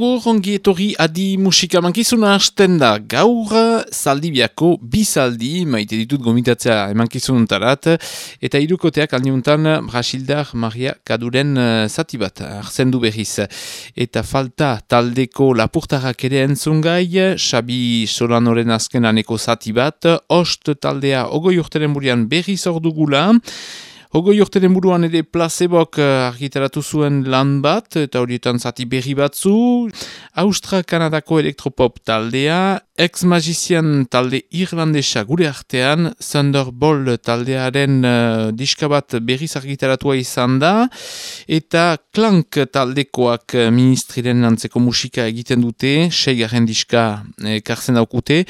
Agur ongi etorri adi musika mankizuna hasten da. Gaur zaldibiako bizaldi maite ditut gomitatzea emankizun untarat eta irukoteak aldiuntan Brasildar Maria Kaduren uh, zati bat arzendu berriz. Eta falta taldeko lapurtarrak ere entzungai Xabi Solanoren azken aneko zati bat host taldea ogoi urteren burian berriz ordugula Hogo jorteren buruan ere placebok uh, argitaratu zuen lan bat, eta horietan zati berri batzu. Austra-Kanadako elektropop taldea, ex-magizian talde irlandesa gure artean, Thunderball taldearen uh, diska bat berriz argitaratua izan da, eta Klank taldekoak uh, ministriren antzeko musika egiten dute, seigaren diska eh, karzen daukute,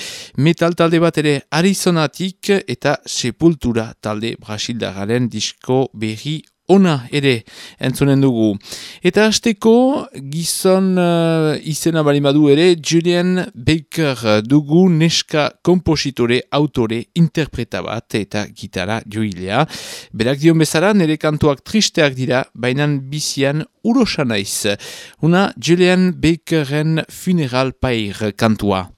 metal talde bat ere Arizonatik eta Sepultura talde Brasildagaren disko berri ona ere entzunen dugu. Eta hasteko gizon uh, izena bali badu ere Julian Baker dugu neska kompositore, autore, interpreta bat eta gitara joilea. Berak dion bezala nire kantuak tristeak dira, bainan bizian urosa naiz. Una Julian Bakeren funeral pair kantua.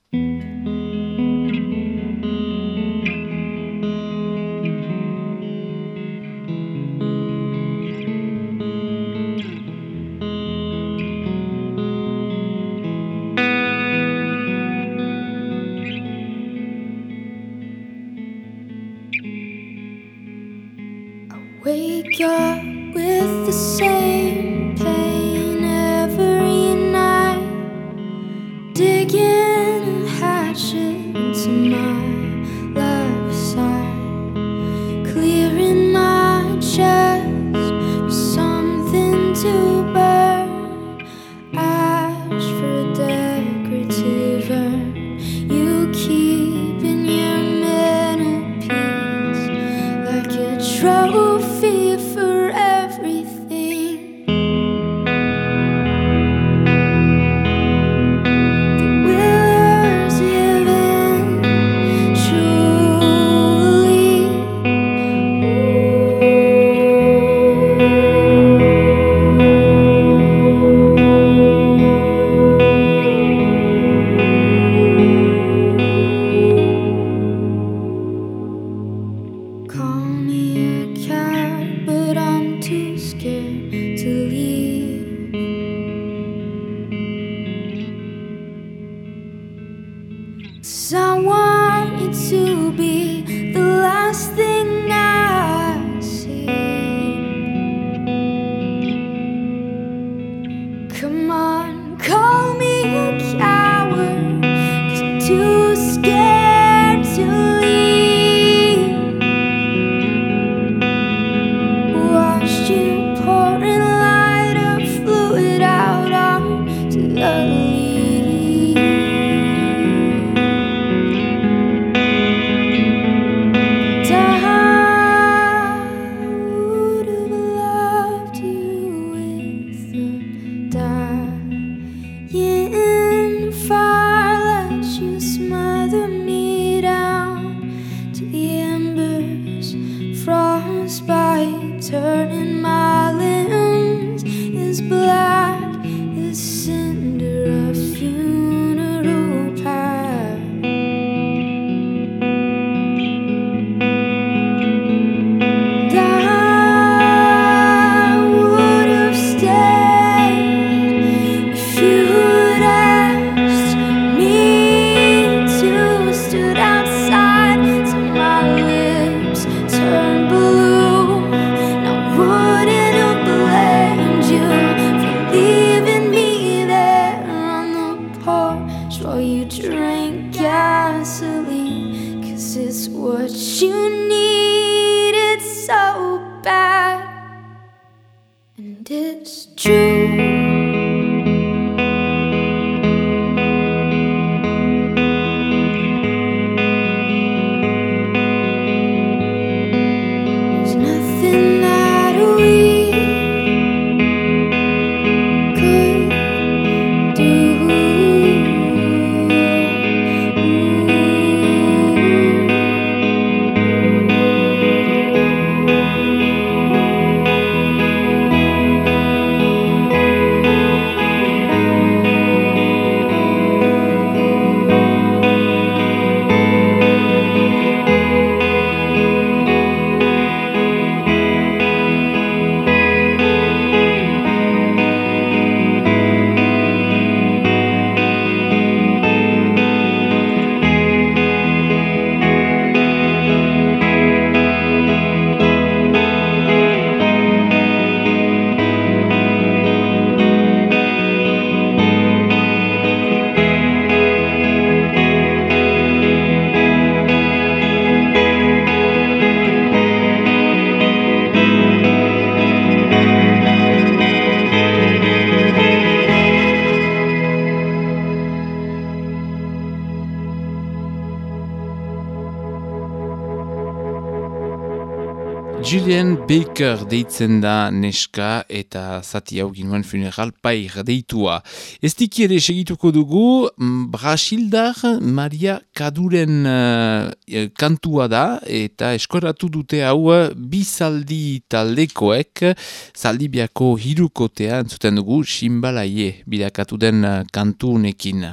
Baker deitzen da neska eta zati hau ginuen funeral pair deitua. Ez ere segituko dugu, mm, Brasildar Maria Kaduren uh, kantua da eta eskoratu dute hau bizaldi taldekoek zaldibiako hirukotea entzuten dugu simbalaie bidakatu den kantu nekin.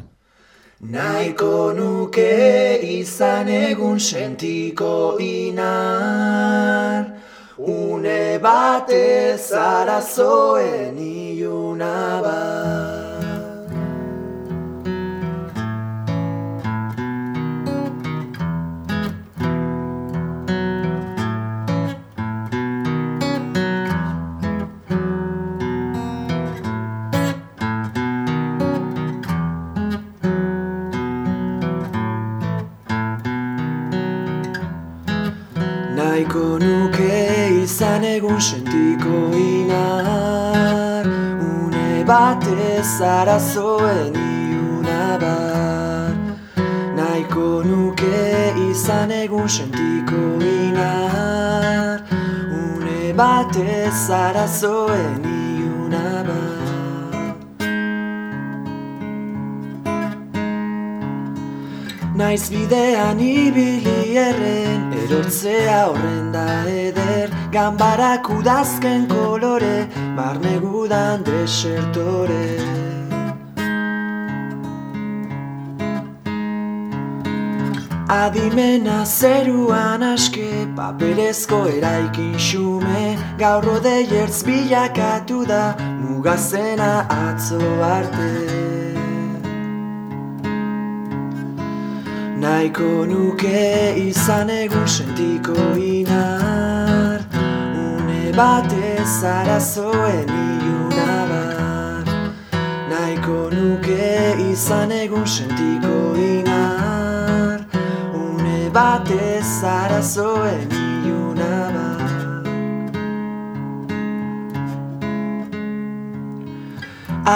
Naiko nuke izan egun sentiko inar Une batez arazoen iuna nuke izan egun sentiko inar. Une batez arazoen iuna bat Naiko nuke izan egun sentiko inar. Une batez arazoen iuna bat Naiz bidean ibili erren Erortzea horren da eder. Gambarak udazken kolore Barne gudan desertore. Adimena zeruan aske Paperezko eraikin xume. Gaur rode jertz bilakatu da Mugazena atzo arte Naiko nuke izan egun sentiko inar. Une batez arazoen iuna bat. Naiko nuke izan egun sentiko inar. Une batez arazoen iuna bat.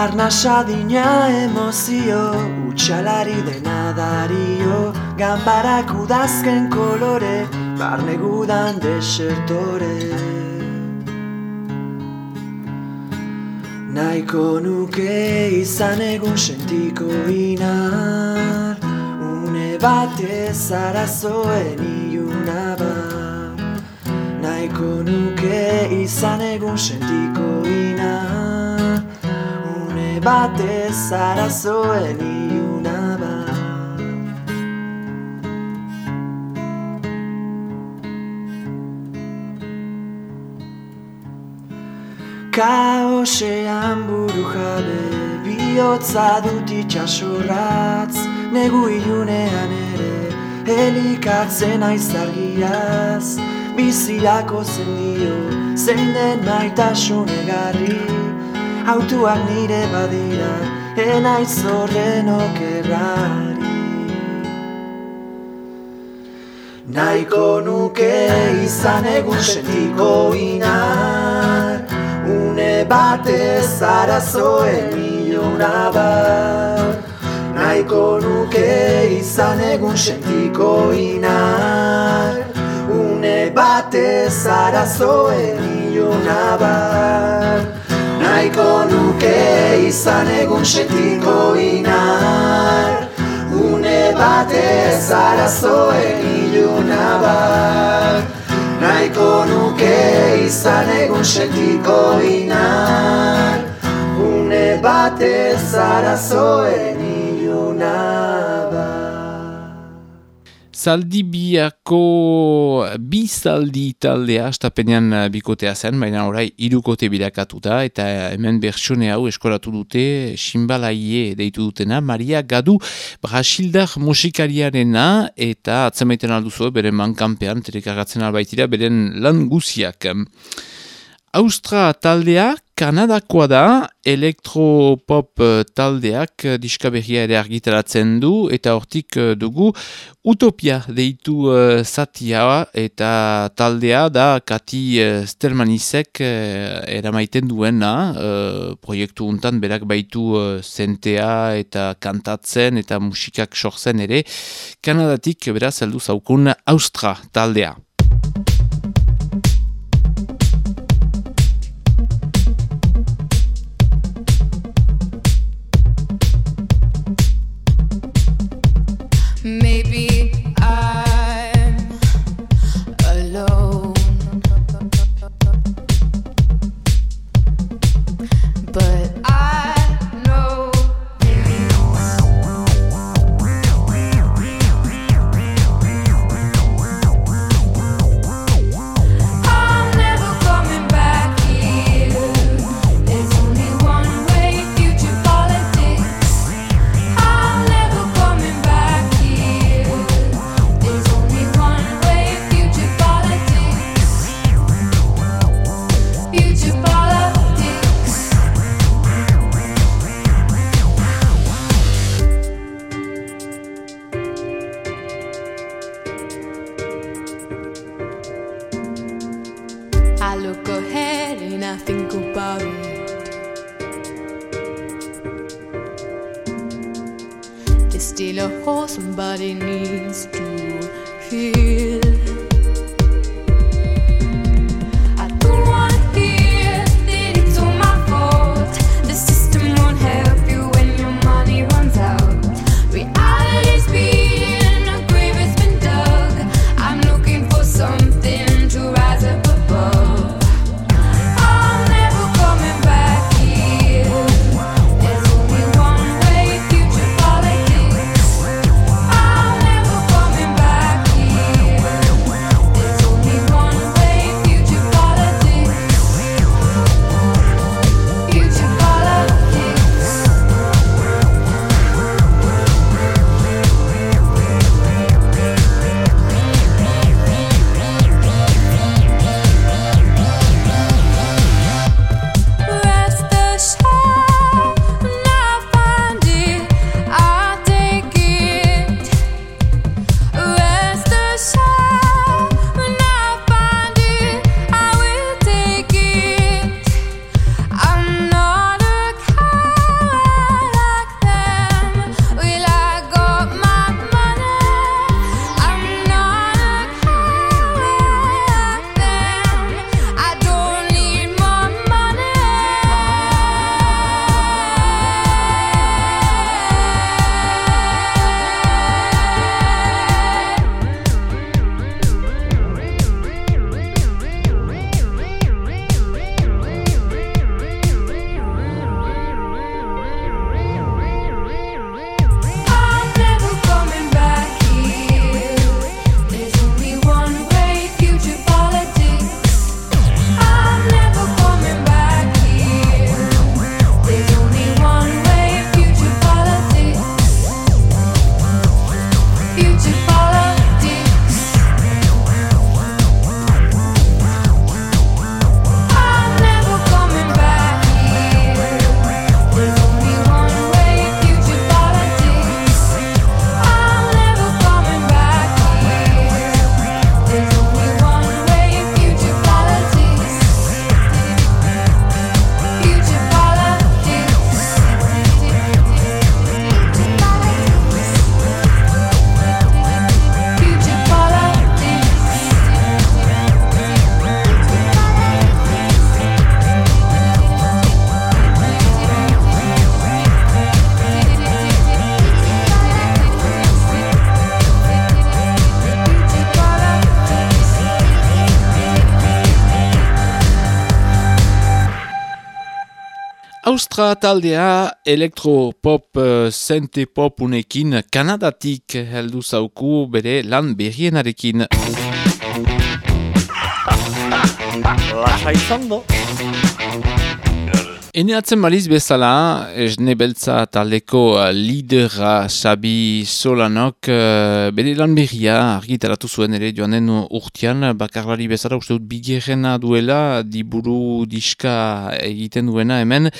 Arnasadina emozio, utxalari dena dario Gambarak udazken kolore, barne gudan desertore. Naiko nuke izan egun sentiko inar Une batez arazoen iuna bat Naiko nuke izan egun sentiko inar Une batez arazoen iuna Kaosean buru jabe bihotza dut itxasorratz Negu ilunean ere helikatzen aizargiaz Biziako zendio zein den maitasun egarri Autuak nire badira enaiz horren okerrari Naiko nuke izan egun sentiko inar Batez arazoen miluna bat Naiko nuke izan egun sentiko inar. Une batez arazoen miluna bat Naiko nuke izan egun sentiko inar. Une batez arazoen iluna bat Naiko nuke izan egun sentiko inar. Une batez arazoen iluna. bat Zaldibiako bizaldi taldea astapenean eh, bikotea zen, baina orai irukote bilakatuta eta hemen bertsone hau eskolatu dute simbalaie deitu dutena, Maria Gadu Brasildar musikariarena eta atzemaiten alduzu bere mankampean, terekagatzen albaitira, beren lan guziak. Austra taldea Kanadakoa da, elektropop taldeak diska berria ere argitaratzen du, eta hortik dugu Utopia deitu uh, zatia eta taldea da Kati uh, Stelmanizek uh, eramaiten duena, uh, proiektu untan berak baitu zentea eta kantatzen eta musikak sortzen ere, Kanadatik beraz heldu zaukun Austra taldea. Austra taldea elektropop, uh, sente pop unekin Kanadatik heldu zauku bere lan berrienarekin. Lasa izan do. Eneatzen maliz bezala, esne beltza taldeko uh, lidera Xabi Solanok uh, bere lan berria argitaratu zuen ere joanen urtean. Bakarlari bezala uste dut bigerrena duela diburu diska egiten duena hemen.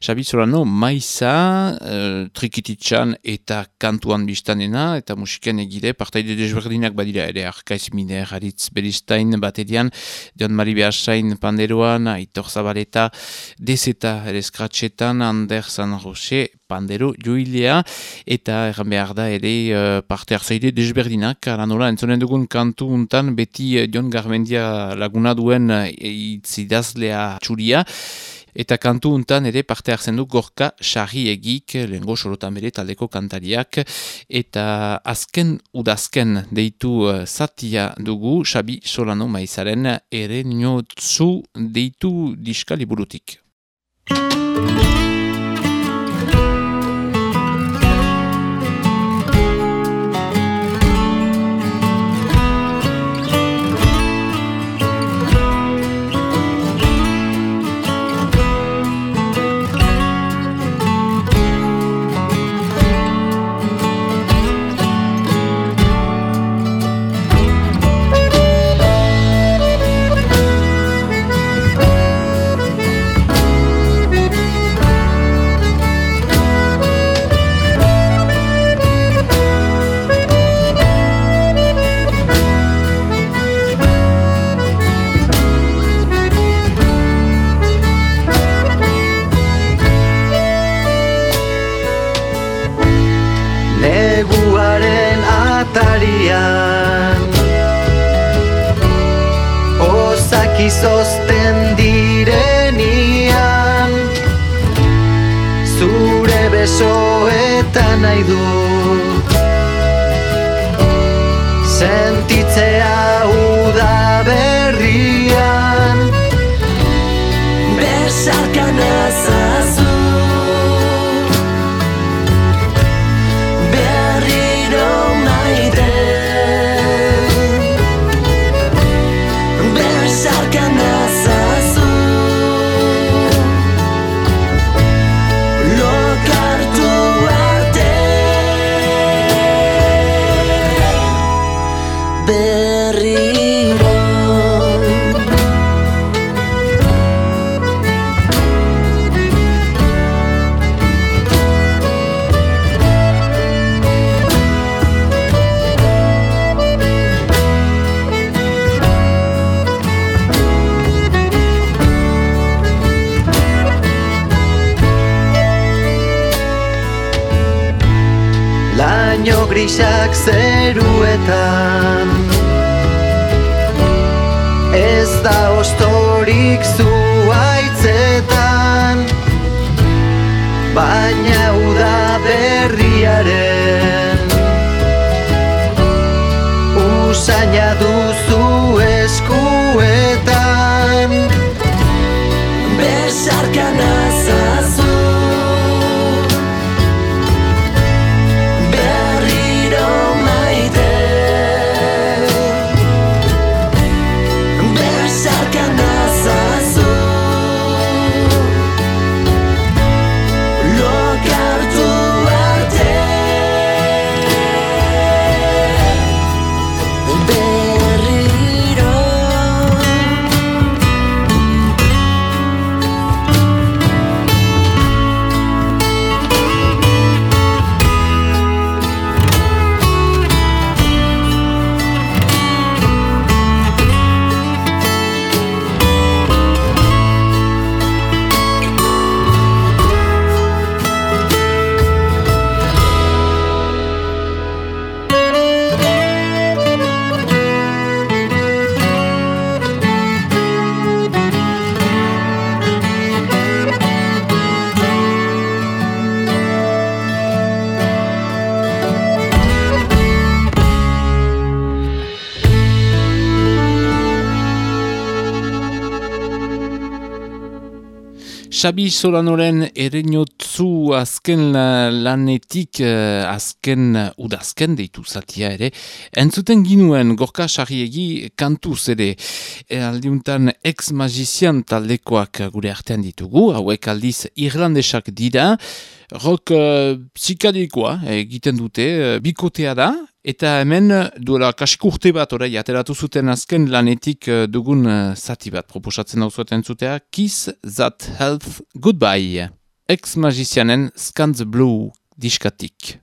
Xabi Solano maiza uh, trikititxan eta kantuan biztanena eta musiken egire partaide desberdinak badira ere. Arkaiz miner haritz beristain baterian Dion Mari Behasain panderoan Aitor Zabaleta dezeta ere skratxetan Ander San Jose pandero joilea eta erran behar da ere uh, parte hartzaile desberdinak. Ala nola entzonen dugun kantu untan beti uh, Jon Garmendia laguna duen uh, itzidazlea txuria. Eta kantu untan ere parte hartzen du gorka sarri egik, lehengo sorotan bere taldeko kantariak, eta azken udazken deitu zatia dugu, Xabi Solano maizaren ere niotzu deitu diskaliburutik. Música ostorik zuaitzetan Baina uda berriaren Usaina duzu eskuetan Xabi Solanoren erenotzu azken la- lanetik, eh, azken udazken deitu zatia ere, entzuten ginuen gorka sarriegi kantuz ere, e, aldiuntan ex-magizian taldekoak gure artean ditugu, hauek aldiz irlandesak dira, rock uh, psikadikoa egiten dute, eh, bikotea da, Eta hemen duela kasik urte bat orai ateratu zuten azken lanetik eh, dugun eh, zati bat. Proposatzen dauzueten zutea Kiss That Health Goodbye. Ex-magizianen Scans Blue diskatik.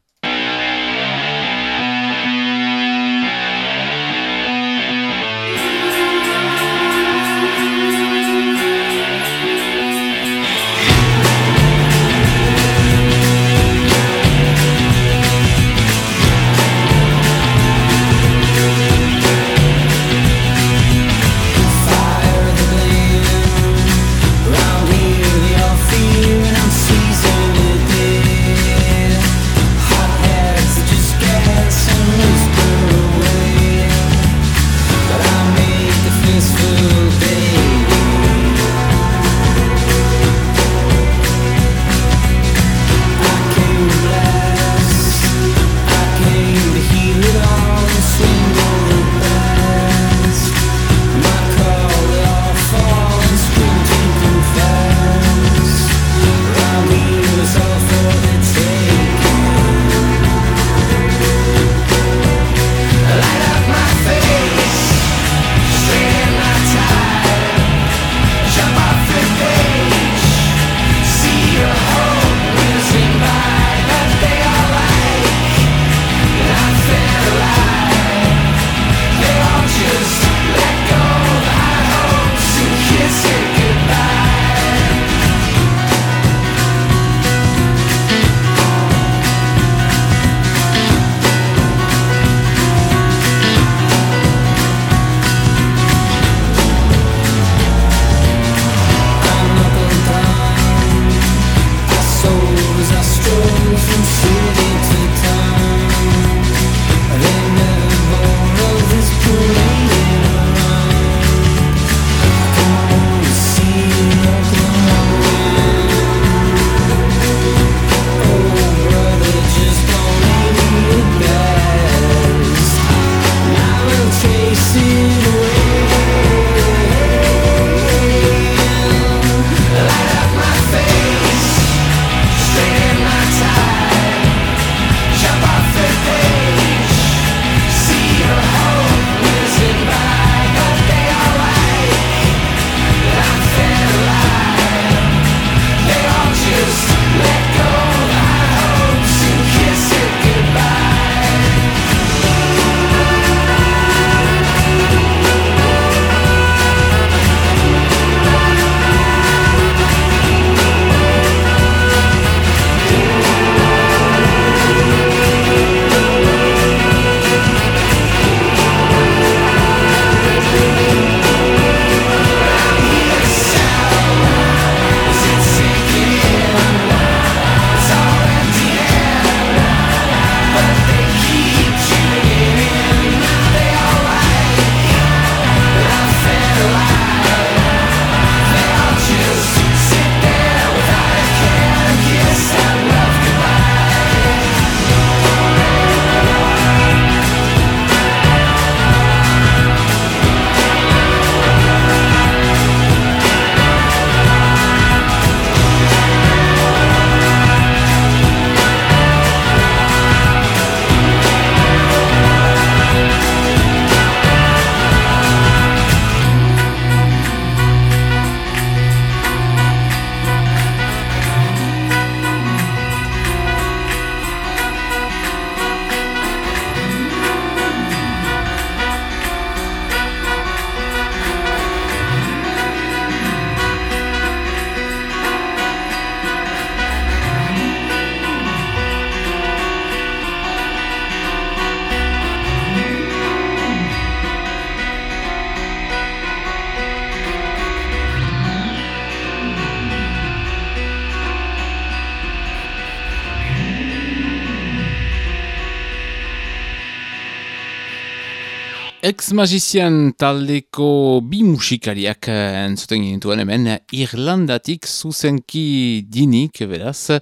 Ex-magician taldeko bi musikariak eh, entzuten ginituen hemen Irlandatik zuzenki dinik, beraz,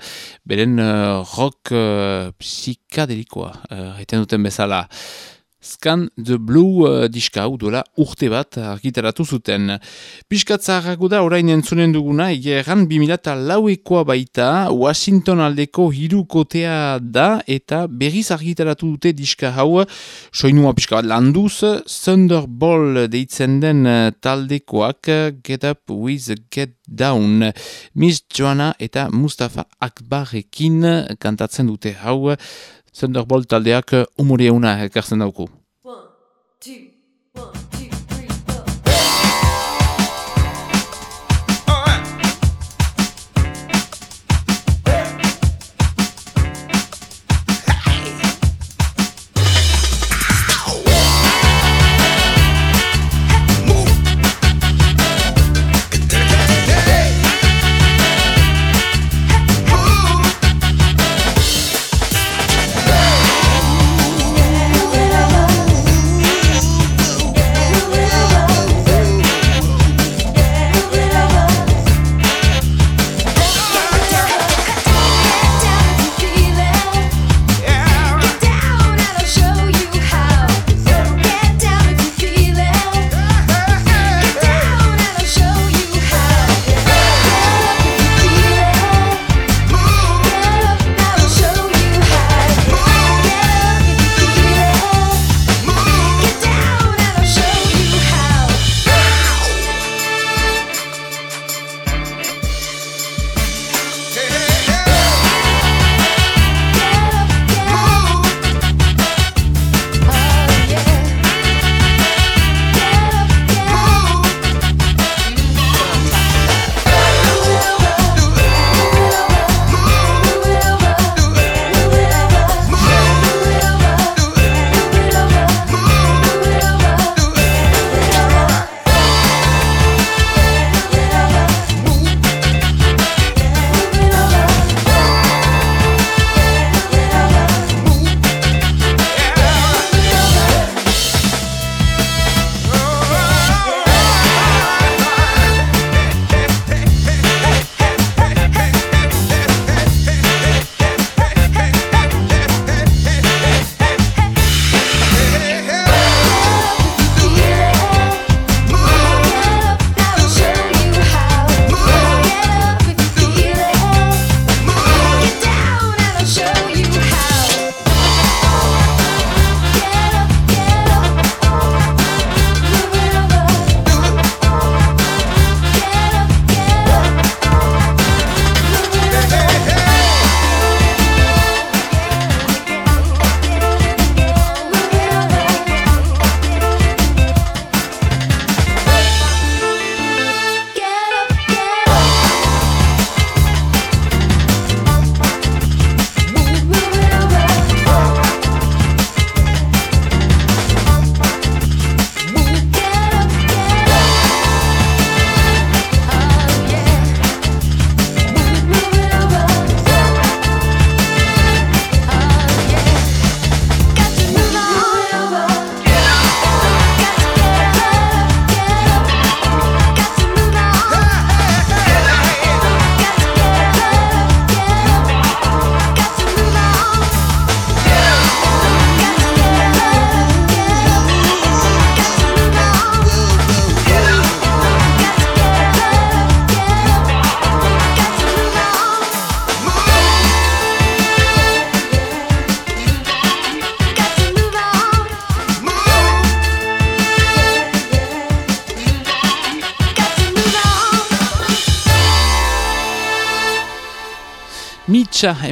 beren uh, rock uh, psikadelikoa, uh, duten bezala. Scan the Blue uh, diska hau duela urte bat argitaratu zuten. Piskatzaharrago da orain entzunen duguna, egeran 2000 lauekoa baita, Washington aldeko hirukotea da eta berriz argitaratu dute diska hau, soinua pixka bat landuz, Thunderball deitzen den uh, taldekoak, Get Up with Get Down. Miss Joanna eta Mustafa Akbarekin kantatzen dute hau, Thunderbolt taldeak umore una ekartzen dauku. One, two, one, two,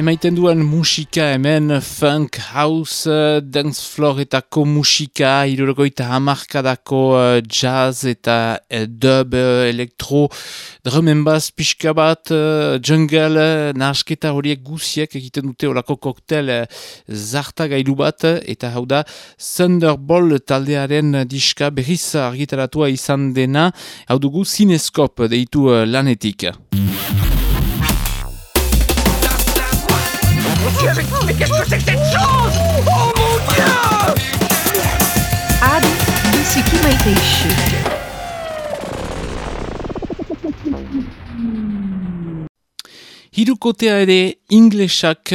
emaiten duen musika hemen funk, house, uh, dance floretako musika, irurogoita hamarkadako uh, jazz eta uh, dub, uh, elektro, drumen baz pixka bat, uh, jungle, nahasketa horiek guziek egiten dute olako koktel uh, zarta gailu bat, eta hau da Thunderball taldearen diska berriz argitaratua izan dena, hau dugu Cineskop deitu uh, lanetik. Mikä sitten shows? Oh mon dieu! Adi disse m'a été ter Hirukotea ere inglesak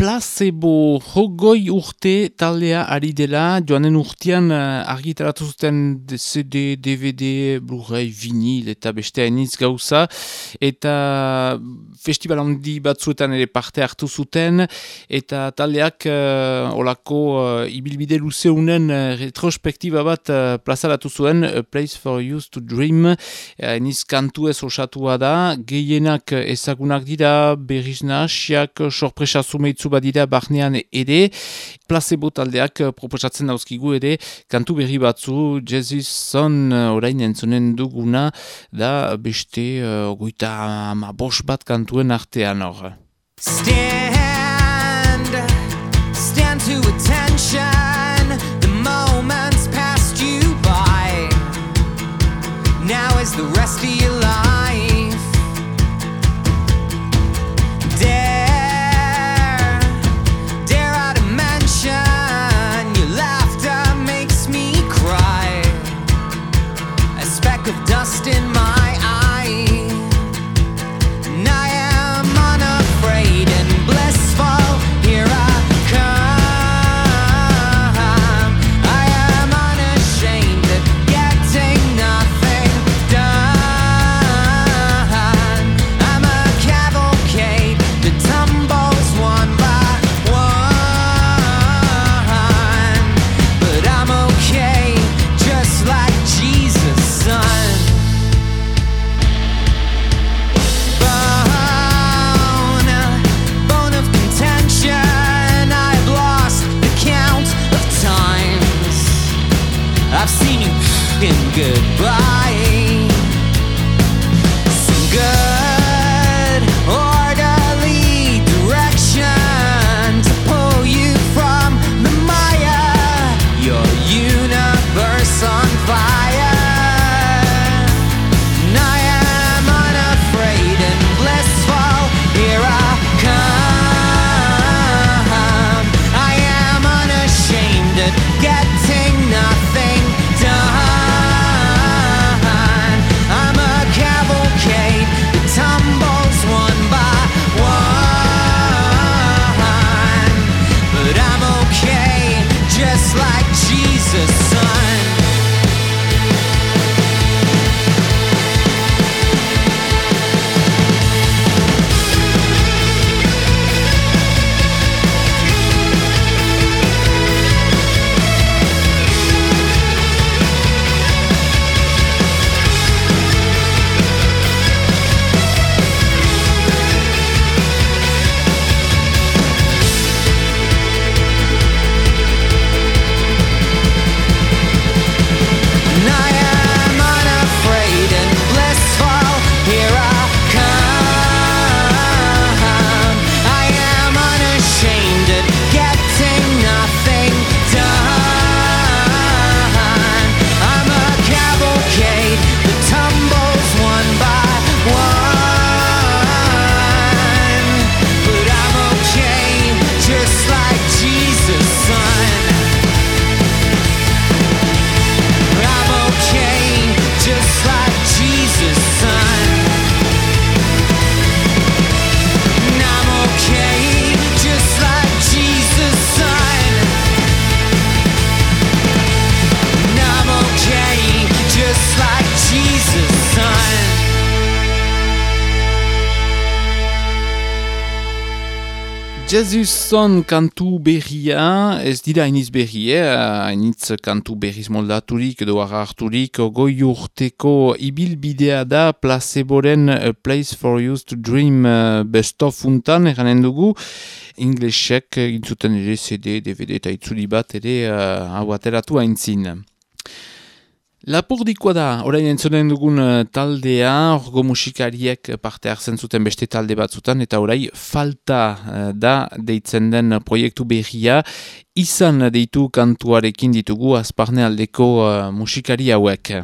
placebo hogoi urte taldea ari dela, joanen urtean uh, argitaratu zuten CD, DVD, Blu-ray, vinil eta beste hainitz gauza, eta festival handi batzuetan ere parte hartu zuten, eta taldeak uh, olako uh, ibilbide luzeunen uh, retrospektiba bat uh, plazaratu zuen, A Place for Youth to Dream, hainitz kantu ez osatua da, gehienak ezagunak dira, berriz nahasiak, sorpresa zumeitzu badira barnean ere, placebo taldeak eh, proposatzen dauzkigu ere, kantu berri batzu, Jesus Son eh, orain entzunen duguna, da beste uh, goita ama bos bat kantuen artean hor. Stand, stand to attention. The moments passed you by. Now is the rest of Jesus Son kantu berria, ez dira hainiz berri, eh? hainitz kantu berriz moldaturik edo harturik, goi urteko ibilbidea da placeboren A Place for Youth to Dream uh, best of untan, eranen dugu, inglesek intzuten ere CD, DVD eta itzuli bat ere uh, hau ateratu haintzin. Lapurdikoa da, orain entzonen dugun eh, taldea, orgo musikariek parte hartzen zuten beste talde batzutan, eta orai falta eh, da deitzen den proiektu berria, izan deitu kantuarekin ditugu azparne aldeko eh, musikari hauek.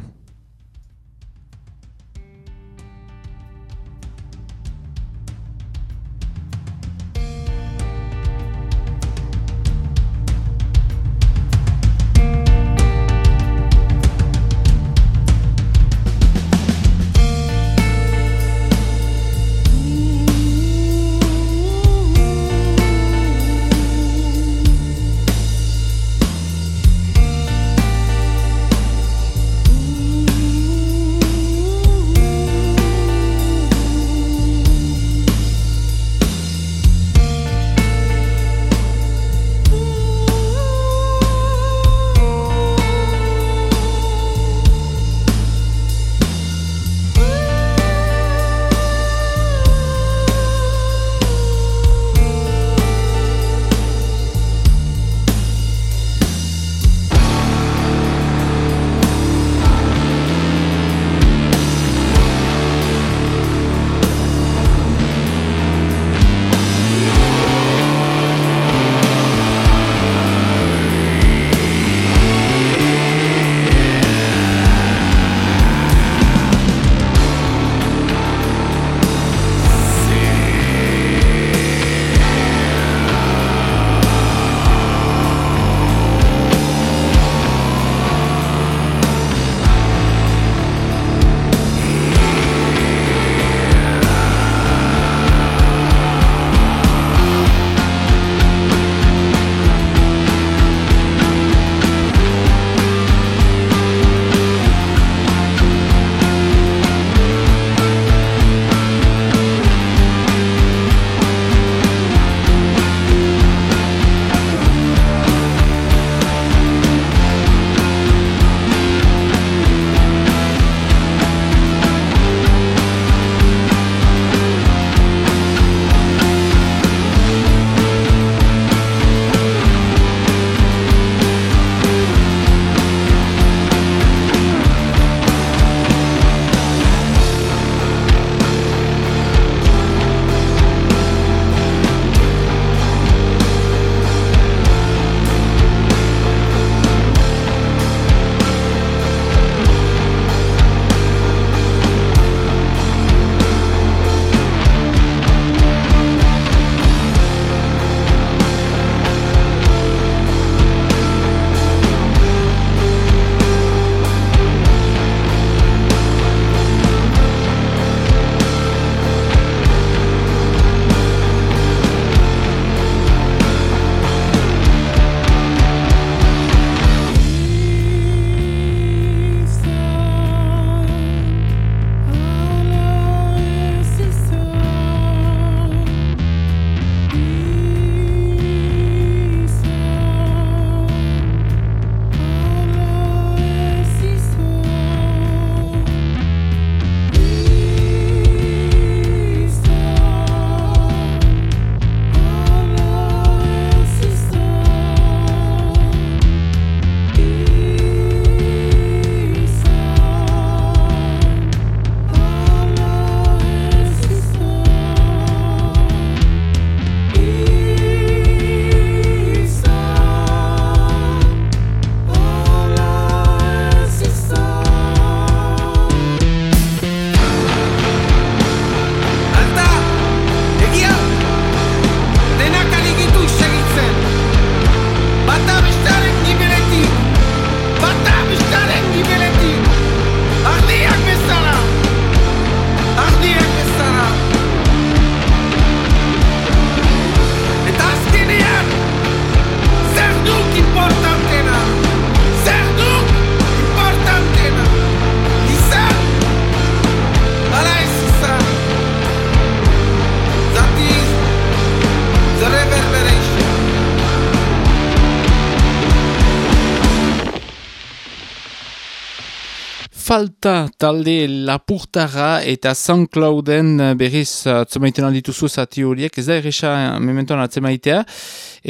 Falta talde lapurtara eta SoundClouden eh, berriz atzemaiten aldituzu zati horiek, ez da erresa mementoan atzemaitea,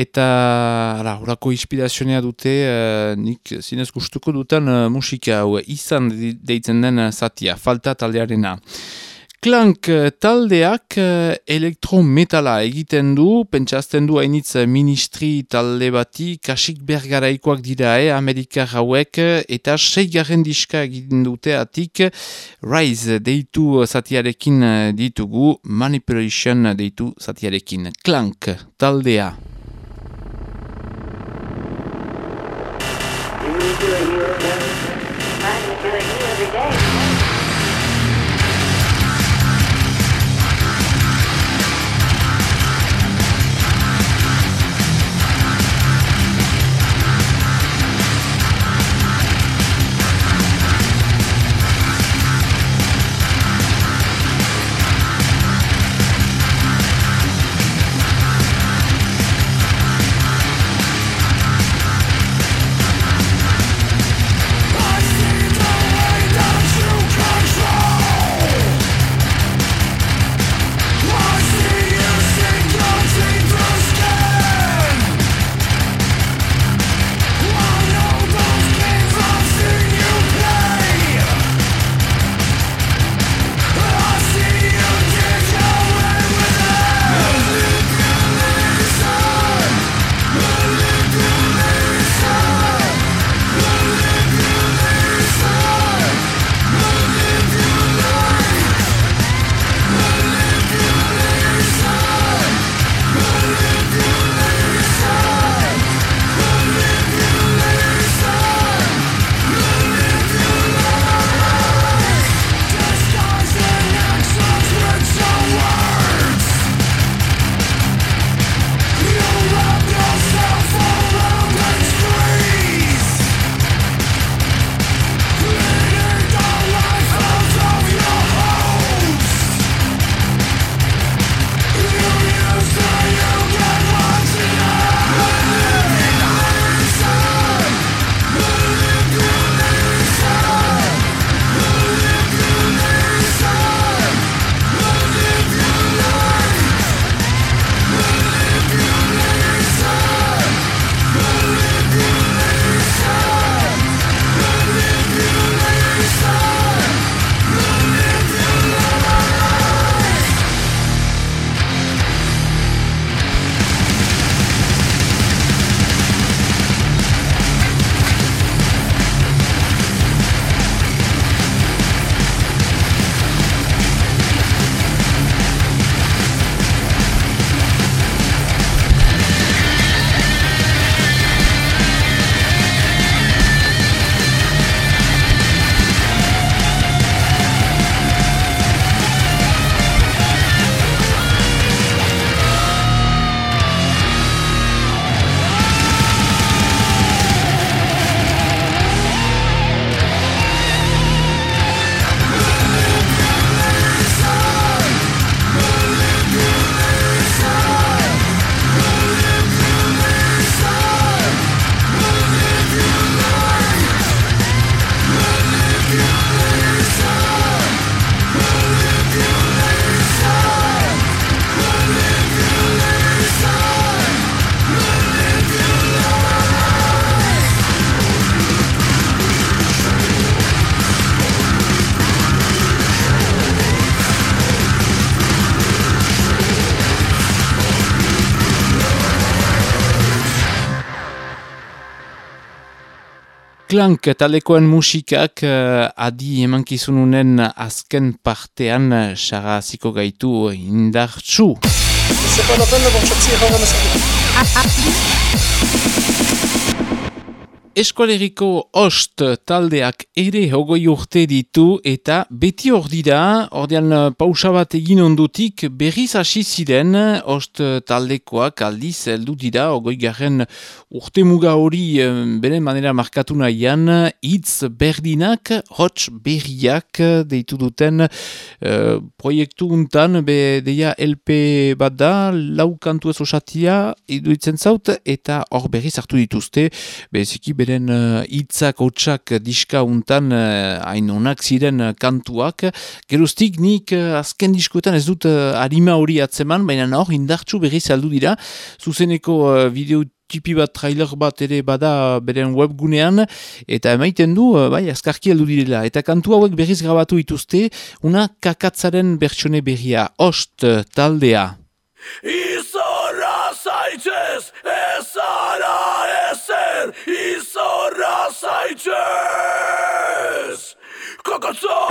eta ara, orako inspirazionea dute eh, nik zinez gustuko dutan eh, musika hau izan deitzen den zatia, falta taldearena. Klank eh, taldeak eh, elektrometala egiten du, pentsazten du hainitz ministri talde bati, kasik bergaraikoak dira, eh, Amerikar hauek, eta seigarren diska egiten dute atik, Rise deitu zatiarekin ditugu, Manipulation deitu zatiarekin. Klank taldea. Klank talekoen musikak uh, adi emankizununen azken partean uh, xara ziko gaitu indartsu. Eskoleriko ost taldeak ere hogoi urte ditu eta beti hor dira, ordean pausa bat egin ondutik berriz hasi ziren ost taldekoak aldiz heldu dira, hogoi garren urte muga hori bere manera markatu nahian, hitz berdinak, hots berriak deitu duten uh, proiektu untan, be deia LP bat da, lau kantu ez osatia, iduitzen zaut, eta hor berriz hartu dituzte, beziki bere beren eh, hitzak hotxak diska untan eh, hain onak ziren eh, kantuak. Geroztik nik eh, azken diskoetan ez dut eh, harima hori atzeman, baina hor indartsu berriz aldu dira. Zuzeneko eh, bideo tipi bat trailer bat ere bada beren webgunean eta emaiten du eh, bai azkarki heldu direla eta kantu hauek berriz grabatu dituzte una kakatzaren bertsone berria ost eh, taldea Izorra zaitez, ez ara ezer, izorra zaitez! Kakatza!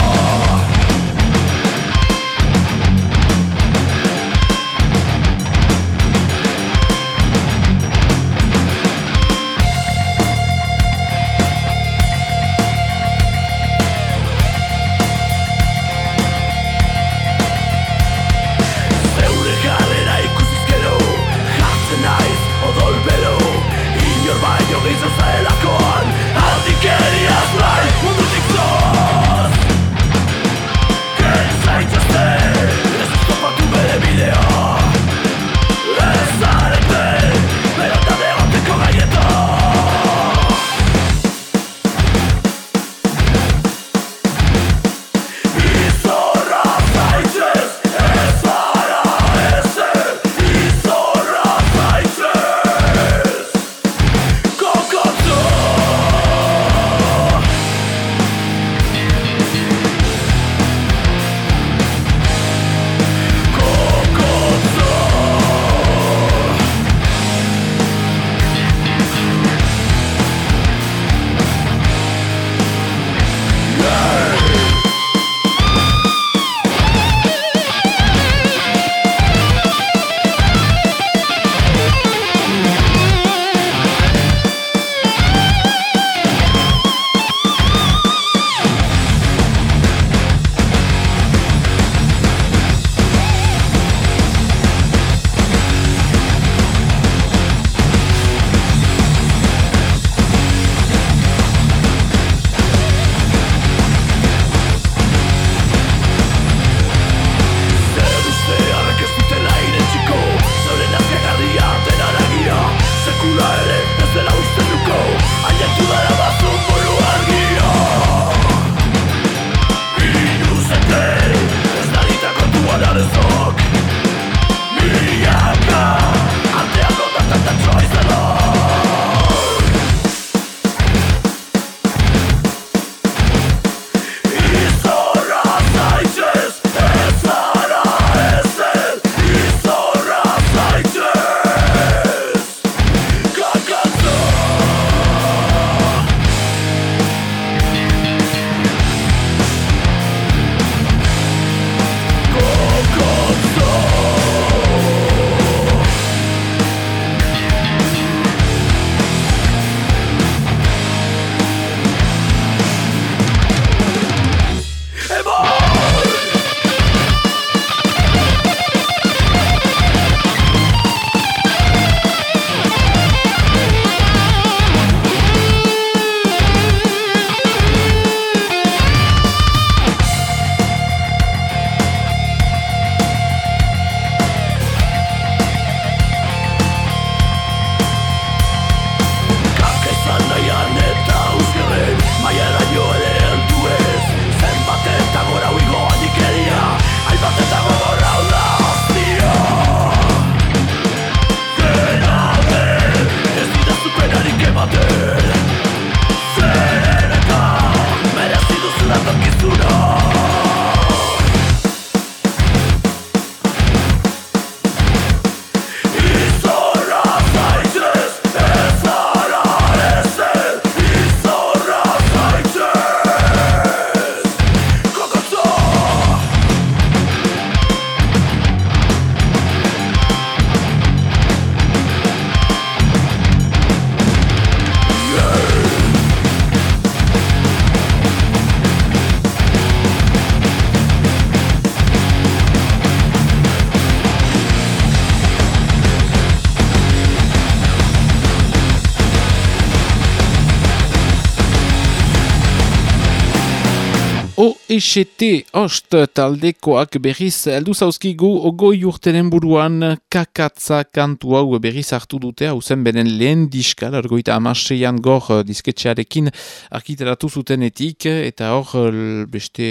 EST Ost taldekoak berriz heldu zauzkigu ogoi urtenen buruan kakatza kantu hau berriz hartu dute hau zen beren lehen diska, largoita amaseian gor eh, disketxearekin arkiteratu zutenetik eta hor l- beste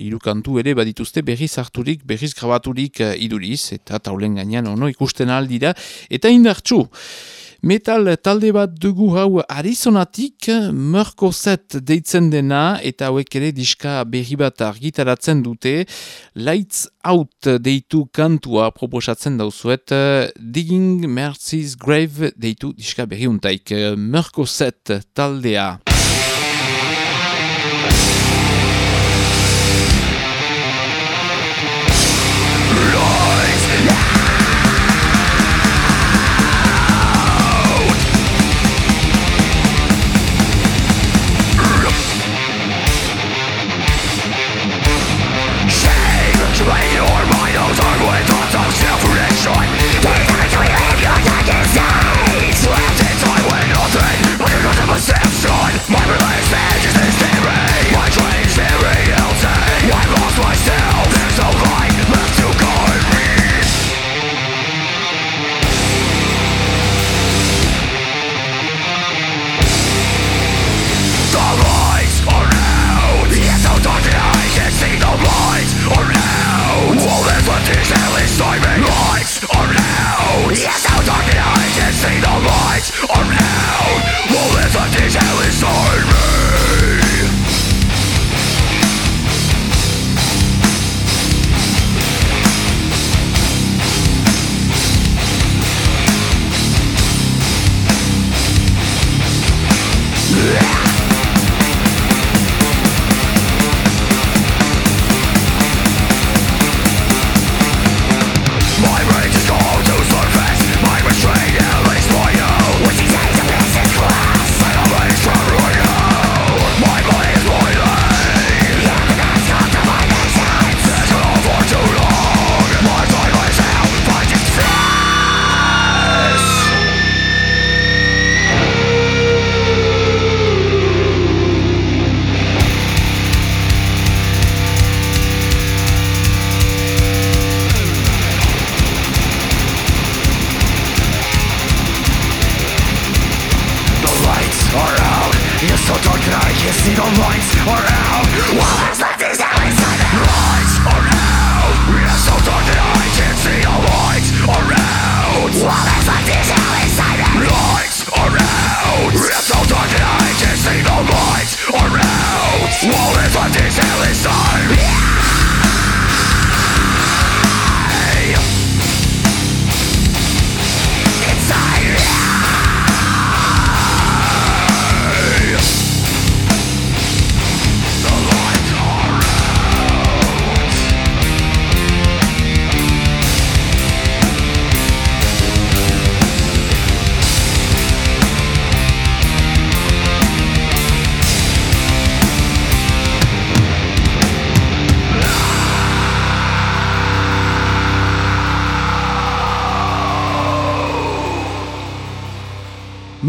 hiru kantu ere badituzte berriz harturik, berriz grabaturik eh, iduriz eta taulen gainean ono ikusten aldira eta indartxu. Metal talde bat dugu hau Arizonatik, Murko Set deitzen dena eta hauek ere diska berri bat argitaratzen dute. Lights Out deitu kantua proposatzen dauzuet, Digging Mercy's Grave deitu diska berri untaik. Murko Set taldea.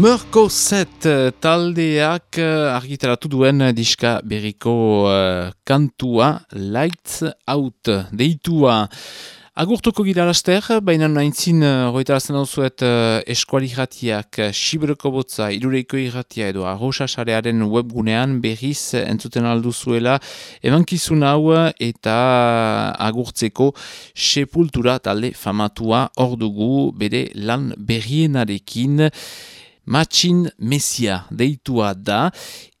Murko Set eh, taldeak eh, argitaratu duen diska berriko eh, kantua Lights Out deitua. Agurtuko gira laster, baina naintzin uh, roitarazten dauzuet uh, eskuali irratiak, uh, botza, Irureiko irratia edo Arrosa sarearen webgunean berriz entzuten alduzuela emankizun hau eta agurtzeko sepultura talde famatua hor dugu bere lan berrienarekin Matxin Mesia deitua da,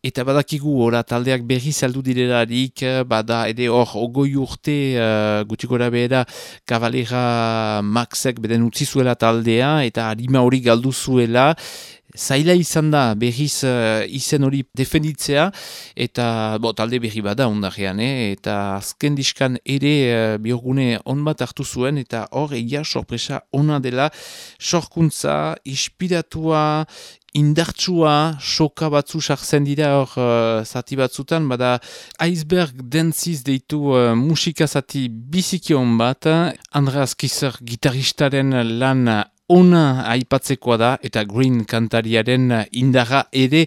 eta badakigu ora taldeak berri saldu direlarik, bada ere hor ogoi urte uh, gutxi gora behera kabalera Maxek beden utzi zuela taldea, eta harima hori galdu zuela, Zaila izan da berriz uh, izen hori defenditzea eta bo, talde berri bada ondarean, eh? eta azken diskan ere uh, biogune on bat hartu zuen eta hor egia sorpresa ona dela sorkuntza, inspiratua, indartsua, soka batzu sartzen dira hor uh, zati batzutan, bada iceberg dances deitu uh, musika zati bizikion bat, Andreas Kisser gitaristaren lan ona aipatzekoa da eta Green kantariaren indarra ere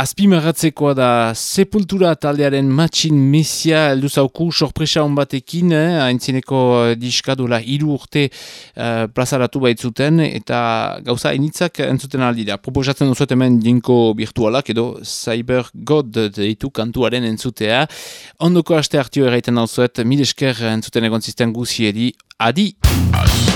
azpimarratzekoa da sepultura taldearen matxin mesia heldu zauku sorpresa on batekin eh, haintzineko eh, diska dola hiru urte eh, plazaratu baitzuten eta gauza initzak entzuten aldi da. Proposatzen duzuet hemen jinko virtualak edo Cyber God deitu kantuaren entzutea. Ondoko aste hartio erraiten dauzuet, mil esker entzuten egon zisten guziedi. Adi! I